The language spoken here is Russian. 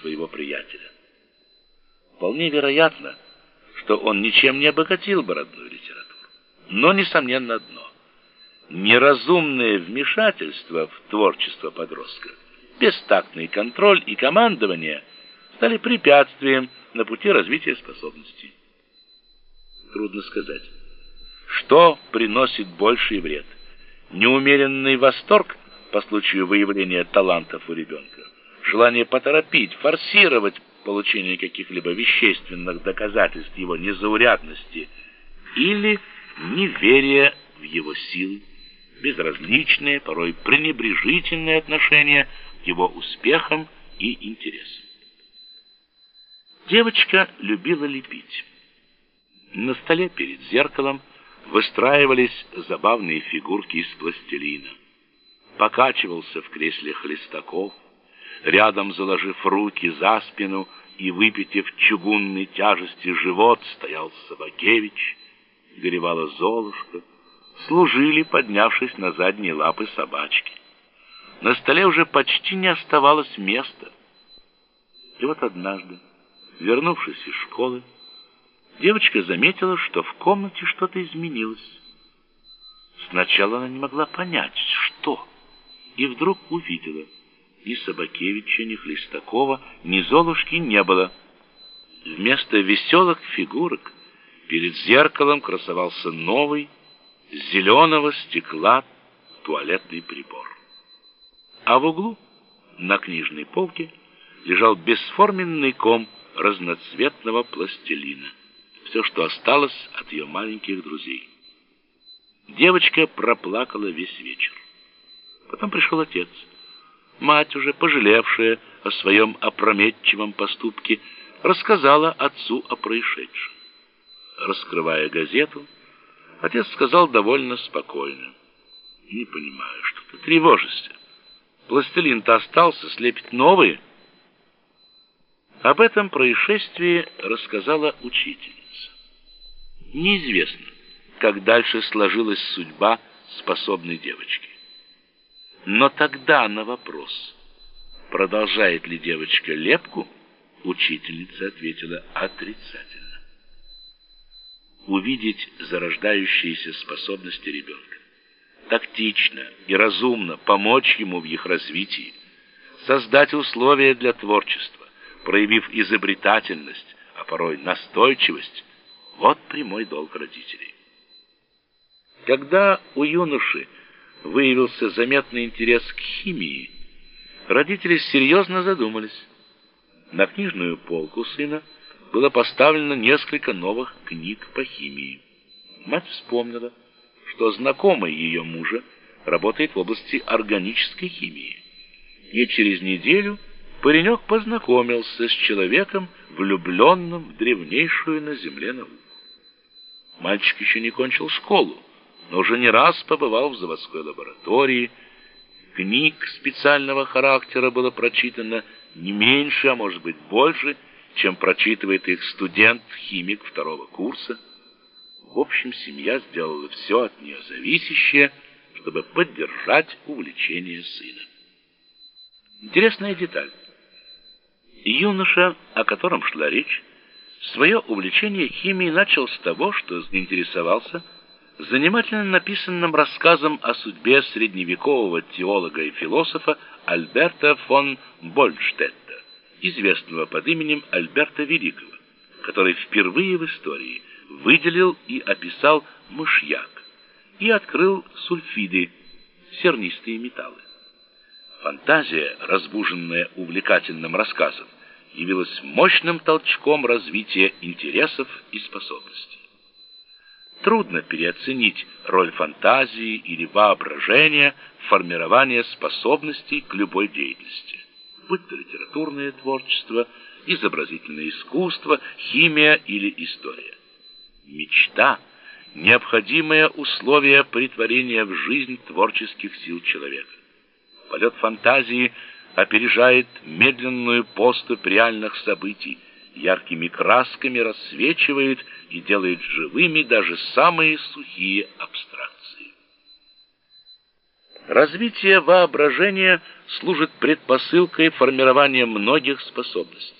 своего приятеля. Вполне вероятно, что он ничем не обогатил бы родную литературу. Но, несомненно, одно. Неразумное вмешательство в творчество подростка, бестактный контроль и командование стали препятствием на пути развития способностей. Трудно сказать, что приносит больший вред. Неумеренный восторг по случаю выявления талантов у ребенка, желание поторопить, форсировать получение каких-либо вещественных доказательств его незаурядности или неверие в его силы, безразличное, порой пренебрежительное отношение к его успехам и интересам. Девочка любила лепить. На столе перед зеркалом выстраивались забавные фигурки из пластилина. Покачивался в кресле Хлестаков, Рядом, заложив руки за спину и выпитив чугунной тяжести живот, стоял Собакевич, горевала Золушка, служили, поднявшись на задние лапы собачки. На столе уже почти не оставалось места. И вот однажды, вернувшись из школы, девочка заметила, что в комнате что-то изменилось. Сначала она не могла понять, что, и вдруг увидела — ни Собакевича, ни Хлестакова, ни Золушки не было. Вместо веселых фигурок перед зеркалом красовался новый, зеленого стекла туалетный прибор. А в углу, на книжной полке, лежал бесформенный ком разноцветного пластилина. Все, что осталось от ее маленьких друзей. Девочка проплакала весь вечер. Потом пришел отец. Мать, уже пожалевшая о своем опрометчивом поступке, рассказала отцу о происшедшем. Раскрывая газету, отец сказал довольно спокойно. «Не понимаю, что ты тревожишься. Пластилин-то остался, слепить новые». Об этом происшествии рассказала учительница. Неизвестно, как дальше сложилась судьба способной девочки. Но тогда на вопрос, продолжает ли девочка лепку, учительница ответила отрицательно. Увидеть зарождающиеся способности ребенка, тактично и разумно помочь ему в их развитии, создать условия для творчества, проявив изобретательность, а порой настойчивость, вот прямой долг родителей. Когда у юноши выявился заметный интерес к химии, родители серьезно задумались. На книжную полку сына было поставлено несколько новых книг по химии. Мать вспомнила, что знакомый ее мужа работает в области органической химии. И через неделю паренек познакомился с человеком, влюбленным в древнейшую на земле науку. Мальчик еще не кончил школу, но уже не раз побывал в заводской лаборатории. Книг специального характера было прочитано не меньше, а может быть больше, чем прочитывает их студент-химик второго курса. В общем, семья сделала все от нее зависящее, чтобы поддержать увлечение сына. Интересная деталь. Юноша, о котором шла речь, свое увлечение химией начал с того, что заинтересовался занимательно написанным рассказом о судьбе средневекового теолога и философа Альберта фон Больштетта, известного под именем Альберта Великого, который впервые в истории выделил и описал мышьяк и открыл сульфиды, сернистые металлы. Фантазия, разбуженная увлекательным рассказом, явилась мощным толчком развития интересов и способностей. Трудно переоценить роль фантазии или воображения в формировании способностей к любой деятельности, будь то литературное творчество, изобразительное искусство, химия или история. Мечта – необходимое условие притворения в жизнь творческих сил человека. Полет фантазии опережает медленную поступь реальных событий, яркими красками рассвечивает и делает живыми даже самые сухие абстракции. Развитие воображения служит предпосылкой формирования многих способностей.